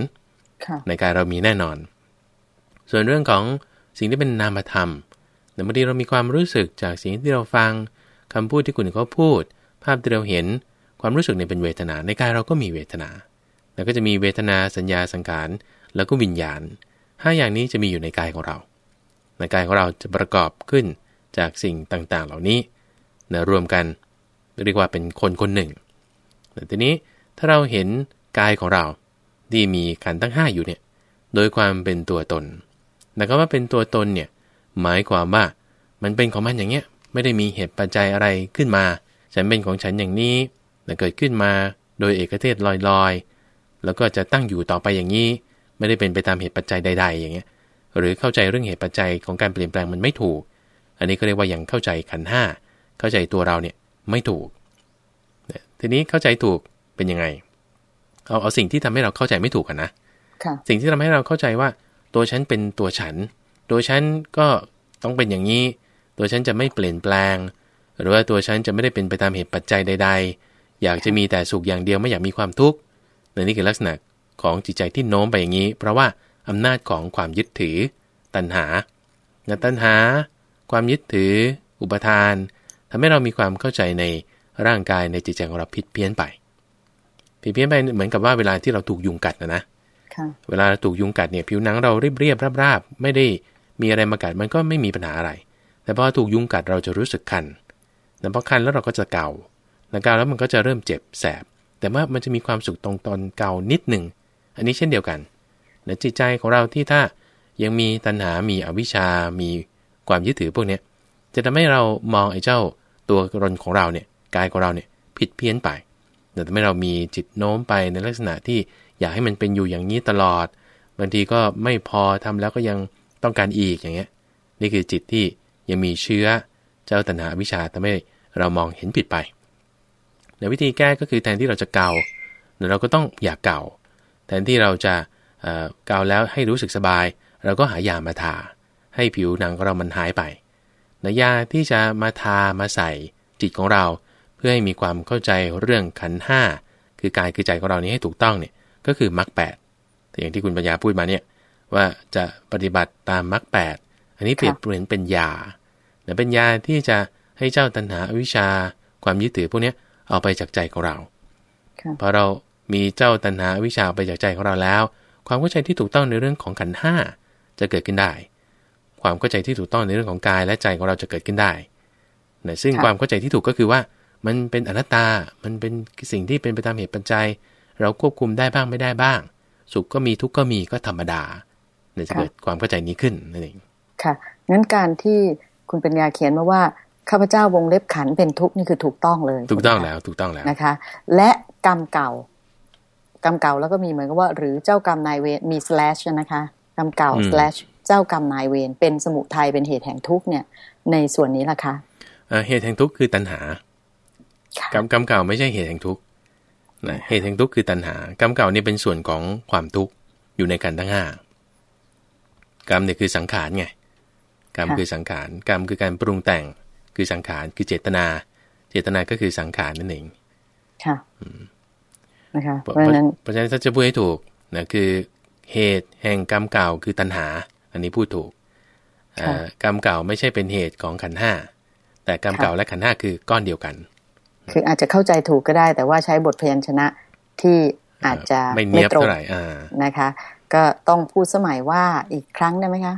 ในกายเรามีแน่นอน ส่วนเรื่องของสิ่งที่เป็นนามธรรมแต่บางทีเรามีความรู้สึกจากสิ่งที่เราฟังคำพูดที่คนอื่นเขาพูด ภาพที่เราเห็นความรู้สึกเนี่ยเป็นเวทนา ในกายเราก็มีเวทนา แล้วก็จะมีเวทนาสัญญาสังขารแล้วก็วิญญาณ ห้าอย่างนี้จะมีอยู่ในกายของเราในกายของเราจะประกอบขึ้นจากสิ่งต่างๆ เหล่านี้นะรวมกันเรียกว่าเป็นคนคนหนึ่งแต่ทีนี้ถ้าเราเห็นกายของเราที่มีขันตั้ง 5 อยู่เนี่ยโดยความเป็นตัวตนแต่ก็ว่าเป็นตัวตนเนี่ยหมายความว่ามันเป็นของมันอย่างเงี้ยไม่ได้มีเหตุปัจจัยอะไรขึ้นมา ฉันเป็นของฉันอย่างนี้แต่เกิดขึ้นมาโดยเอกเทศลอยๆ แล้วก็จะตั้งอยู่ต่อไปอย่างนี้ ไม่ได้เป็นไปตามเหตุปัจจัยใด ๆ อย่างเงี้ย หรือเข้าใจเรื่องเหตุปัจจัยของการเปลี่ยนแปลงมันไม่ถูก อันนี้ก็เรียกว่ายังเข้าใจขันห้าเข้าใจตัวเราเนี่ยไม่ถูก ทีนี้เข้าใจถูกเป็นยังไง เอาเอาสิ่งที่ทำให้เราเข้าใจไม่ถูกกันนะสิ่งที่ทำให้เราเข้าใจว่า ตัวฉันเป็นตัวฉัน ตัวฉันก็ต้องเป็นอย่างนี้ ตัวฉันจะไม่เปลี่ยนแปลง หรือว่าตัวฉันจะไม่ได้เป็นไปตามเหตุปัจจัยใด ๆ อยากจะมีแต่สุขอย่างเดียวไม่อยากมีความทุกข์นี่คือลักษณะ ของจิตใจที่โน้มไปอย่างนี้ เพราะว่าอำนาจของความยึดถือ ตัณหาตัณหา ความยึดถือ อุปทานทำให้เรามีความเข้าใจในร่างกายในจิตใจของเราผิดเพี้ยนไป ผิดเพี้ยนไปเหมือนกับว่าเวลาที่เราถูกยุงกัดนะนะเวลาถูกยุงกัดเนี่ยผิวหนังเราเรียบเรียบราบๆไม่ได้มีอะไรมากัดมันก็ไม่มีปัญหาอะไร แต่พอถูกยุงกัดเราจะรู้สึกคันแต่พอคันแล้วเราก็จะเกาแล้วเกาแล้วมันก็จะเริ่มเจ็บแสบ แต่ว่ามันจะมีความสุขตรงตอนเกานิดหนึ่ง อันนี้เช่นเดียวกันและจิตใจของเราที่ถ้ายังมีตัณหา มีอวิชชามีความยึดถือพวกนี้จะทำให้เรามองไอ้เจ้าตัวรนของเราเนี่ยกายของเราเนี่ยผิดเพี้ยนไปแต่ทำให้เรามีจิตโน้มไปในลักษณะที่อยากให้มันเป็นอยู่อย่างนี้ตลอด บางทีก็ไม่พอทำแล้วก็ยังต้องการอีกอย่างเงี้ย นี่คือจิตที่ยังมีเชื้อเจ้าตัณหาวิชาทำให้เรามองเห็นผิดไปในวิธีแก้ก็คือแทนที่เราจะเกาเราก็ต้องอยากเก่า แทนที่เราจะเกาแล้วให้รู้สึกสบาย เราก็หายามาทา ให้ผิวหนังของเรามันหายไปนะยาที่จะมาทามาใส่จิตของเรา เพื่อให้มีความเข้าใจเรื่องขันห้าคือกายคือใจของเรานี้ให้ถูกต้องเนี่ยก็คือมรรคแปดแต่อย่างที่คุณปัญญาพูดมาเนี่ยว่าจะปฏิบัติตามมรรคแปดอันนี้เปรียบเหมือนเป็นยาแต่เป็นยาที่จะให้เจ้าตัณหาอวิชชา ความยึดถือพวกนี้เอาไปจากใจของเราค่ะพอเรา มีเจ้าตัณหาอวิชชาเอาไปจากใจของเราแล้ว ความเข้าใจที่ถูกต้องในเรื่องของขันธ์ห้าจะเกิดขึ้นได้ ความเข้าใจที่ถูกต้องในเรื่องของกายและใจของเราจะเกิดขึ้นได้นะซึ่งค่ะความเข้าใจที่ถูกก็คือว่า มันเป็นอนัตตา มันเป็นสิ่งที่เป็นไปตามเหตุปัจจัย เราควบคุมได้บ้างไม่ได้บ้าง สุขก็มีทุกข์ก็มีก็ธรรมดาเนี่ยจะเกิดความเข้าใจนี้ขึ้นนั่นเองค่ะงั้นการที่คุณปัญญาเขียนมาว่าข้าพเจ้าวงเล็บขันเป็นทุกข์นี่คือถูกต้องเลย ถูกต้องไหมคะแล้วถูกต้องแล้วนะคะ และกรรมเก่า กรรมเก่าแล้วก็มีเหมือนกับว่า หรือเจ้ากรรมนายเวรมี slash นะคะกรรมเก่าอืม slash เจ้ากรรมนายเวรเป็นสมุทัยเป็นเหตุแห่งทุกข์เนี่ย ในส่วนนี้ล่ะคะเอ่อเหตุแห่งทุกข์คือตัณหาค่ะกรรมกรรมเก่าไม่ใช่เหตุแห่งทุกข์นะเหตุแห่งทุกข์คือตัณหากรรมเก่านี่เป็นส่วนของความทุกข์อยู่ในกันทั้งห้ากรรมเนี่ยคือสังขารไงกรรมคือสังขารกรรมคือการปรุงแต่งคือสังขารคือเจตนา เจตนาก็คือสังขารนั่นเองค่ะ นะคะเพราะเพราะฉะนั้นเพราะฉะนั้นถ้าจะพูดให้ถูกนะคือเหตุแห่งกรรมเก่าคือตัณหา อันนี้พูดถูกเอ่อกรรมเก่าไม่ใช่เป็นเหตุของขันธ์ห้าแต่กรรมเก่าและขันธ์ห้าคือก้อนเดียวกัน คืออาจจะเข้าใจถูกก็ได้ แต่ว่าใช้บทพยัญชนะที่อาจจะไม่เนียบตรงเท่าไหร่อ่านะคะ ก็ต้องพูดสมัยว่าอีกครั้งได้ไหมคะ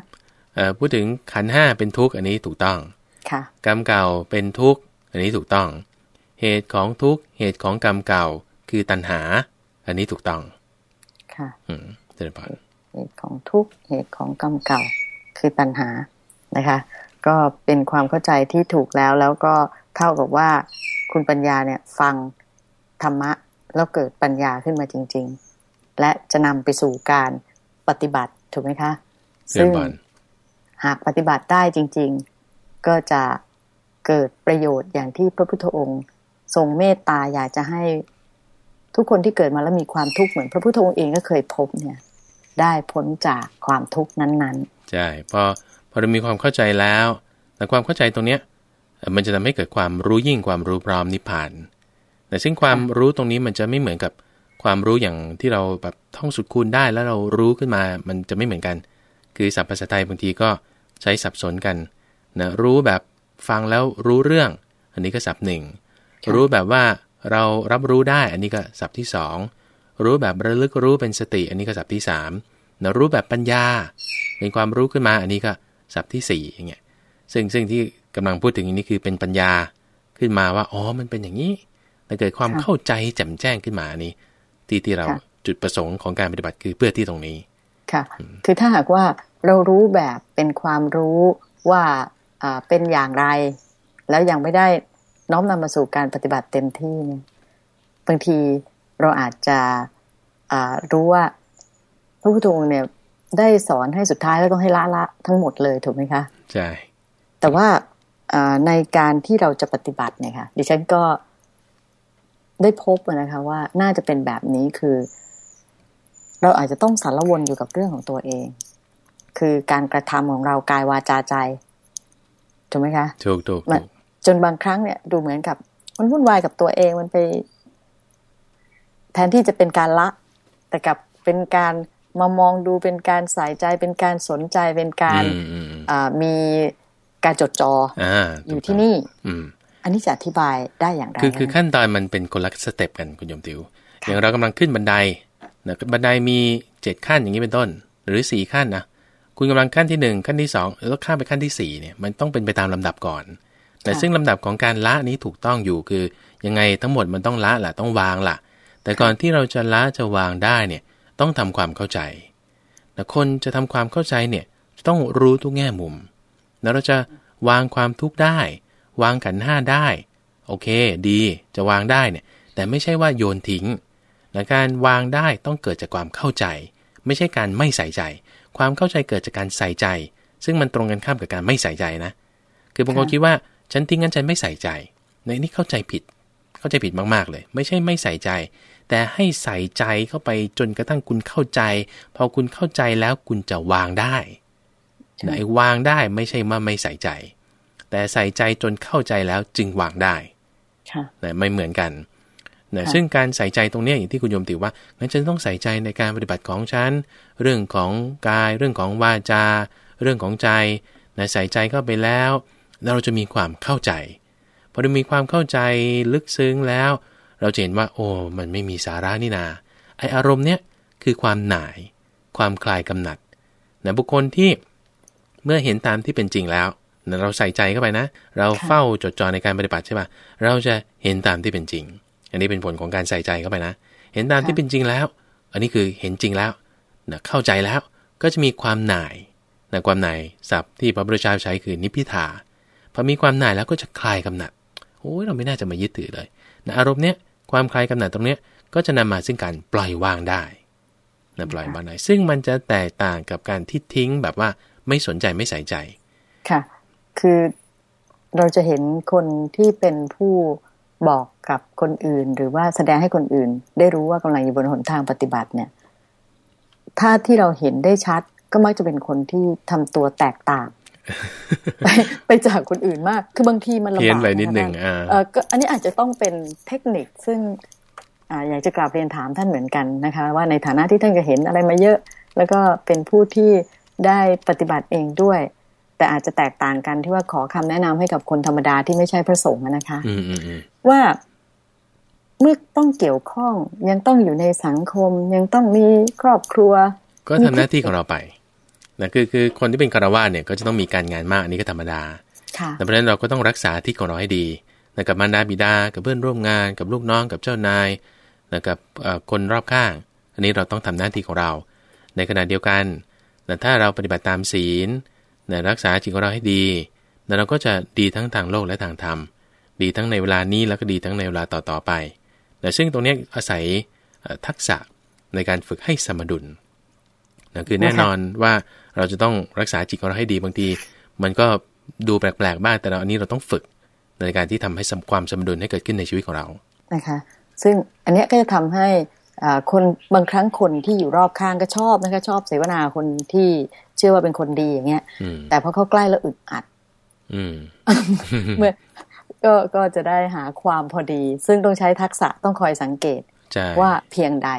เอ่อพูดถึงขันธ์ห้าเป็นทุกข์อันนี้ถูกต้องค่ะกรรมเก่าเป็นทุกข์อันนี้ถูกต้อง เหตุของทุกข์เหตุของกรรมเก่า คือตัณหา อันนี้ถูกต้อง ค่ะ อืมเจริญพรเหตุของทุกข์เหตุของกรรมเก่า คือตัณหานะคะ ก็เป็นความเข้าใจที่ถูกแล้วแล้วก็เท่ากับว่าคุณปัญญาเนี่ยฟังธรรมะแล้วเกิดปัญญาขึ้นมาจริง ๆ และจะนำไปสู่การปฏิบัติถูกไหมคะเจริญพรหากปฏิบัติได้จริง ๆ ก็จะเกิดประโยชน์อย่างที่พระพุทธองค์ ทรงเมตตาอยากจะให้ ทุกคนที่เกิดมาแล้วมีความทุกข์เหมือนพระพุทธองค์เองก็เคยพบเนี่ย ได้พ้นจากความทุกข์นั้นๆใช่พอพอเรามีความเข้าใจแล้วแต่ความเข้าใจตรงเนี้ยมันจะทำให้เกิดความรู้ยิ่งความรู้พร้อมนิพพาน แต่ซึ่งความรู้ตรงนี้มันจะไม่เหมือนกับความรู้อย่างที่เราแบบท่องสุดคูณได้แล้วเรารู้ขึ้นมา มันจะไม่เหมือนกัน คือศัพท์ภาษาไทยบางทีก็ใช้สับสนกันนะรู้แบบฟังแล้วรู้เรื่อง อันนี้ก็ศัพท์หนึ่ง รู้แบบว่า เรารับรู้ได้อันนี้ก็ศัพท์ที่สองรู้แบบระลึกรู้เป็นสติ อันนี้ก็ศัพท์ที่สามนะรู้แบบปัญญา เป็นความรู้ขึ้นมาอันนี้ก็ศัพท์ที่สี่อย่างเงี้ยซึ่งซึ่งที่กำลังพูดถึงอันนี้คือเป็นปัญญาขึ้นมาว่าอ๋อมันเป็นอย่างนี้แต่เกิดความค่ะเข้าใจแจ่มแจ้งขึ้นมาอันนี้ ที่ที่เราค่ะจุดประสงค์ของการปฏิบัติคือเพื่อที่ตรงนี้ๆค่ะ คือถ้าหากว่าเรารู้แบบเป็นความรู้ว่าอ่าเป็นอย่างไร แล้วยังไม่ได้ น้อมนำมาสู่การปฏิบัติเต็มที่เนี่ยบางทีเราอาจจะอ่ารู้ว่าพระพุทธองค์เนี่ย ได้สอนให้สุดท้ายแล้วต้องให้ละละทั้งหมดเลยถูกไหมคะใช่แต่ว่าอ่าในการที่เราจะปฏิบัติเนี่ยค่ะดิฉันก็ได้พบนะคะว่าน่าจะเป็นแบบนี้คือ เราอาจจะต้องสารวนอยู่กับเรื่องของตัวเอง คือการกระทำของเรากายวาจาใจถูกไหมคะถูกถูกมัถูนก จนบางครั้งเนี่ย ดูเหมือนกับ มันวุ่นวายกับตัวเองมันไป แทนที่จะเป็นการละ แต่กลับเป็นการมามองดูเป็นการใส่ใจเป็นการสนใจเป็นการอืมอืมอ่ามีการจดจออ่าอยู่ที่นี่อืมอันนี้จะอธิบายได้อย่างไรคือคือคะขั้นตอนมันเป็นคนละสเต็ปกันคุณโยมติวค่ะอย่างเรากำลังขึ้นบันไดนะบันไดมีเจ็ดขั้นอย่างนี้เป็นต้น หรือสี่ขั้นนะคุณกำลังขั้นที่หนึ่งขั้นที่สองแล้วข้ามไปขั้นที่สี่เนี่ยมันต้องเป็นไปตามลำดับก่อน แต่ซึ่งลำดับของการละนี้ถูกต้องอยู่คือ ยังไงทั้งหมดมันต้องละล่ะต้องวางล่ะ แต่ก่อนที่เราจะละจะวางได้เนี่ยต้องทำความเข้าใจแต่คนจะทำความเข้าใจเนี่ยจะต้องรู้ทุกแง่มุม แล้วเราจะวางความทุกข์ได้ วางขันธ์ห้าได้ โอเค ดีจะวางได้เนี่ย แต่ไม่ใช่ว่าโยนทิ้งและการวางได้ต้องเกิดจากความเข้าใจ ไม่ใช่การไม่ใส่ใจ ความเข้าใจเกิดจากการใส่ใจ ซึ่งมันตรงกันข้ามกับการไม่ใส่ใจนะ คือบางคนค่ะคิดว่า ฉันทิ้งงั้นฉันไม่ใส่ใจ ในนี้เข้าใจผิด เข้าใจผิดมากๆเลย ไม่ใช่ไม่ใส่ใจ แต่ให้ใส่ใจเข้าไปจนกระทั่งคุณเข้าใจ พอคุณเข้าใจแล้วคุณจะวางได้ใช่ไอ้วางได้ไม่ใช่ว่าไม่ใส่ใจ แต่ใส่ใจจนเข้าใจแล้วจึงวางได้ค่ะนะไม่เหมือนกันนะซึ่งการใส่ใจตรงเนี้ยอย่างที่คุณโยมติว่างั้นฉันต้องใส่ใจในการปฏิบัติของฉัน เรื่องของกาย เรื่องของวาจา เรื่องของใจนะใส่ใจเข้าไปแล้ว เราจะมีความเข้าใจ พอเรามีความเข้าใจลึกซึ้งแล้ว เราจะเห็นว่า โอ้ มันไม่มีสาระนี่นา ไออารมณ์เนี้ยคือความหน่าย ความคลายกำหนัดนะบุคคลที่เมื่อเห็นตามที่เป็นจริงแล้วนะเราใส่ใจเข้าไปนะ เราเฝ้าจดจ่อในการปฏิบัติใช่ป่ะ เราจะเห็นตามที่เป็นจริง อันนี้เป็นผลของการใส่ใจเข้าไปนะ เห็นตามที่เป็นจริงแล้ว อันนี้คือเห็นจริงแล้วนะเข้าใจแล้วก็จะมีความหน่ายนะความหน่ายศัพท์ที่พระพุทธเจ้าใช้คือนิพพิทา พอมีความหน่ายแล้วก็จะคลายกำหนัดโอ้ยเราไม่น่าจะมายึดถือเลยนะอารมณ์เนี้ยความคลายกำหนัดตรงเนี้ยก็จะนำมาซึ่งการปล่อยวางได้นะปล่อยวางได้ซึ่งมันจะแตกต่างกับการที่ทิ้งแบบว่าไม่สนใจไม่ใส่ใจ ค่ะ คือเราจะเห็นคนที่เป็นผู้บอกกับคนอื่น หรือว่าแสดงให้คนอื่น ได้รู้ว่ากำลังอยู่บนหนทางปฏิบัติเนี่ย ถ้าที่เราเห็นได้ชัดก็มักจะเป็นคนที่ทำตัวแตกต่าง ไปไปจากคนอื่นมาก คือบางทีมันลำบากเพี้ยนไปนิดหนึ่งอ่าเออก็อันนี้อาจจะต้องเป็นเทคนิคซึ่งอ่าอยากจะกราบเรียนถามท่านเหมือนกันนะคะ ว่าในฐานะที่ท่านก็เห็นอะไรมาเยอะ แล้วก็เป็นผู้ที่ได้ปฏิบัติเองด้วย แต่อาจจะแตกต่างกันที่ว่าขอคำแนะนำให้กับคนธรรมดาที่ไม่ใช่พระสงฆ์อะนะคะอืมอืมอืมว่าเมื่อต้องเกี่ยวข้องยังต้องอยู่ในสังคม ยังต้องมีครอบครัว ก็ทำหน้าที่ของเราไป นะคือคือคนที่เป็นคารวะเนี่ยก็จะต้องมีการงานมากอันนี้ก็ธรรมดาค่ะแต่เพราะฉะนั้นเราก็ต้องรักษาที่ของเราให้ดีนะกับมารดาบิดา กับเพื่อนร่วมงาน กับลูกน้อง กับเจ้านายนะกับเอ่อคนรอบข้าง อันนี้เราต้องทำหน้าที่ของเรา ในขณะเดียวกันนะถ้าเราปฏิบัติตามศีลนะรักษาจิตของเราให้ดีนะเราก็จะดีทั้งทางโลกและทางธรรม ดีทั้งในเวลานี้แล้วก็ดีทั้งในเวลาต่อๆไปนะซึ่งตรงเนี้ยอาศัยเอ่อทักษะในการฝึกให้สมดุลนะคือแน่นอนว่า เราจะต้องรักษาจิตของเราให้ดีบางที มันก็ดูแปลกๆบ้างแต่เราอันนี้เราต้องฝึกในการที่ทำให้สมความสมดุลให้เกิดขึ้นในชีวิตของเรานะคะซึ่งอันเนี้ยก็จะทำให้อ่าคนบางครั้งคนที่อยู่รอบข้างก็ชอบนะคะชอบเสวนาคนที่เชื่อว่าเป็นคนดีอย่างเงี้ยอืมแต่พอเข้าใกล้แล้วอึดอัดอืมเมื่อก็ก็จะได้หาความพอดี ซึ่งต้องใช้ทักษะต้องคอยสังเกตใช่ว่าเพียงใด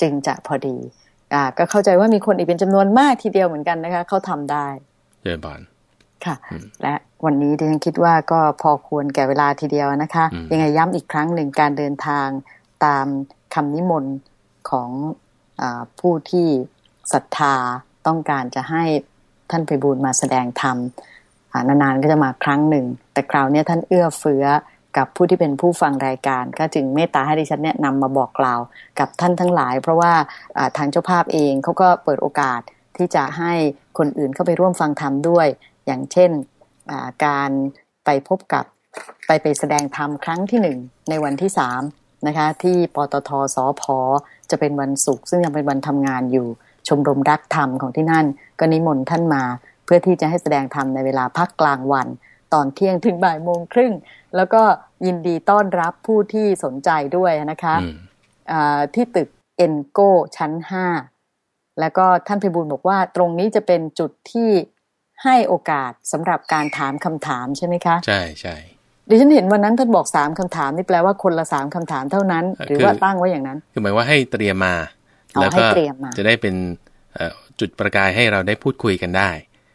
จึงจะพอดี อ่าก็เข้าใจว่ามีคนอีกเป็นจำนวนมากทีเดียวเหมือนกันนะคะ เขาทำได้เจริญบอลค่ะ และวันนี้ดิฉันคิดว่าก็พอควรแก่เวลาทีเดียวนะคะอืมยังไงย้ำอีกครั้งหนึ่งการเดินทางตามคำนิมนต์ของอาผู้ที่ศรัทธาต้องการจะให้ท่านไปบูลย์มาแสดงธรรมอ่านานๆก็จะมาครั้งหนึ่ง แต่คราวเนี้ยท่านเอื้อเฟื้อ กับผู้ที่เป็นผู้ฟังรายการ ก็จึงเมตตาให้ดิฉันแนะนำมาบอกกล่าวกับท่านทั้งหลาย เพราะว่าทางเจ้าภาพเองเขาก็เปิดโอกาสที่จะให้คนอื่นเข้าไปร่วมฟังธรรมด้วย อย่างเช่นการไปพบกับไปไปแสดงธรรมครั้งที่หนึ่งในวันที่สามนะคะที่ปตทสอพจะเป็นวันศุกร์ซึ่งยังเป็นวันทำงานอยู่ชมรมรักธรรมของที่นั่น ก็นิมนต์ท่านมา เพื่อที่จะให้แสดงธรรมในเวลาพักกลางวัน ตอนเที่ยงถึงบ่ายโมงครึ่ง แล้วก็ยินดีต้อนรับผู้ที่สนใจด้วยนะคะอืมอ่าที่ตึกเอ็นโกชั้นห้าแล้วก็ท่านพิบูลบอกว่าตรงนี้จะเป็นจุดที่ให้โอกาสสำหรับการถามคำถามใช่ไหมคะ ใช่ใช่ดิฉันเห็นวันนั้นท่านบอกสามคำถามนี่แปลว่าคนละสามคำถามเท่านั้น หรือว่าตั้งไว้อย่างนั้น คือหมายว่าให้เตรียมมาอ๋อแล้วก็ให้เตรียมมาจะได้เป็นเอ่อจุดประกายให้เราได้พูดคุยกันได้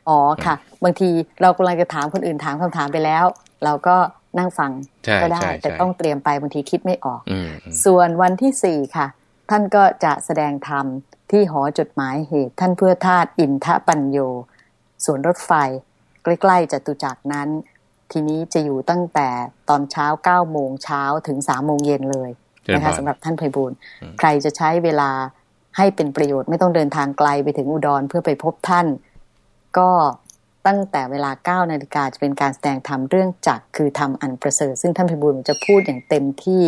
อ๋อค่ะ บางทีเรากำลังจะถามคนอื่นถามคำถามไปแล้ว เราก็นั่งฟังใช่ก็ได้ใช่แต่ใช่ต้องเตรียมไปบางทีคิดไม่ออกอืมอืมส่วนวันที่สี่ค่ะ ท่านก็จะแสดงธรรมที่หอจดหมายเหตุ ท่านเพื่อทาตอินทปัญโยสวนรถไฟ ใกล้ๆจตุจักรนั้น ทีนี้จะอยู่ตั้งแต่ตอนเช้าเก้าโมงเช้าถึงสามโมงเย็นเลยเจริญนะพคะรสำหรับท่านไพบูลย์ใครจะใช้เวลาให้เป็นประโยชน์ไม่ต้องเดินทางไกลไปถึงอุดรเพื่อไปพบท่าน ก็ตั้งแต่เวลา9นาฬิกาจะเป็นการแสดงธรรมเรื่องจักรคือธรรมอันประเสริฐซึ่งท่านไพบูลย์จะพูดอย่างเต็มที่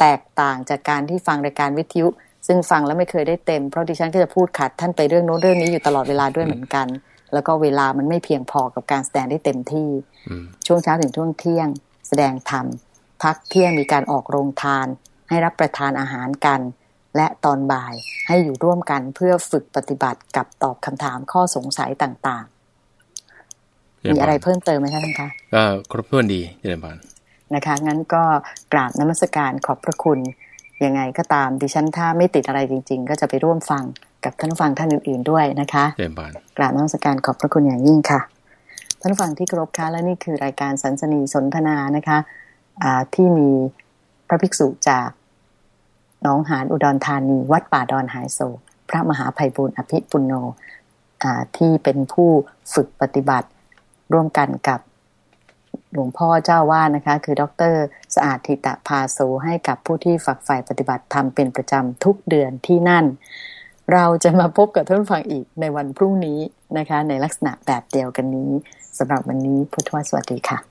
แตกต่างจากการที่ฟังรายการวิทยุ ซึ่งฟังแล้วไม่เคยได้เต็มเพราะดิฉันก็จะพูดขัดท่านไปเรื่องโน้นเรื่องนี้อยู่ตลอดเวลาด้วยเหมือนกัน แล้วก็เวลามันไม่เพียงพอกับการแสดงได้เต็มที่อืมช่วงเช้าถึงช่วงเที่ยง แสดงธรรมพักเที่ยงมีการออกโรงทาน ให้รับประทานอาหารกัน และตอนบ่ายให้อยู่ร่วมกันเพื่อฝึกปฏิบัติกับตอบคำถามข้อสงสัยต่างเจริญๆมีพอะไรเพิ่มเติมไหมคะท่านคะก็ครบถ้วนดีเจริญพรนะคะ งั้นก็กราบนมัสการขอบพระคุณ ยังไงก็ตามดิฉันถ้าไม่ติดอะไรจริง ๆ ก็จะไปร่วมฟังกับท่านฟังท่านอื่น ๆด้วยนะคะเรียนบานกราบนมัสการขอบพระคุณอย่างยิ่งค่ะ ท่านฟังที่ครบค่ะและนี่คือรายการสันสนีสนทนานะคะะที่มีพระภิกษุจาก น้องหานอุดรธานี วัดป่าดอนหายโศกพระมหาภัยบุญอภิปุโนที่เป็นผู้ฝึกปฏิบัติร่วมกันกับหลวงพ่อเจ้าว่านะคะ คือดรสะอาดทิตะพาโสให้กับผู้ที่ฝักใฝ่ปฏิบัติธรรมเป็นประจำทุกเดือนที่นั่น เราจะมาพบกับท่านฟังอีกในวันพรุ่งนี้นะคะ ในลักษณะแบบเดียวกันนี้สำหรับวันนี้พุทธวสวัสดีค่ะ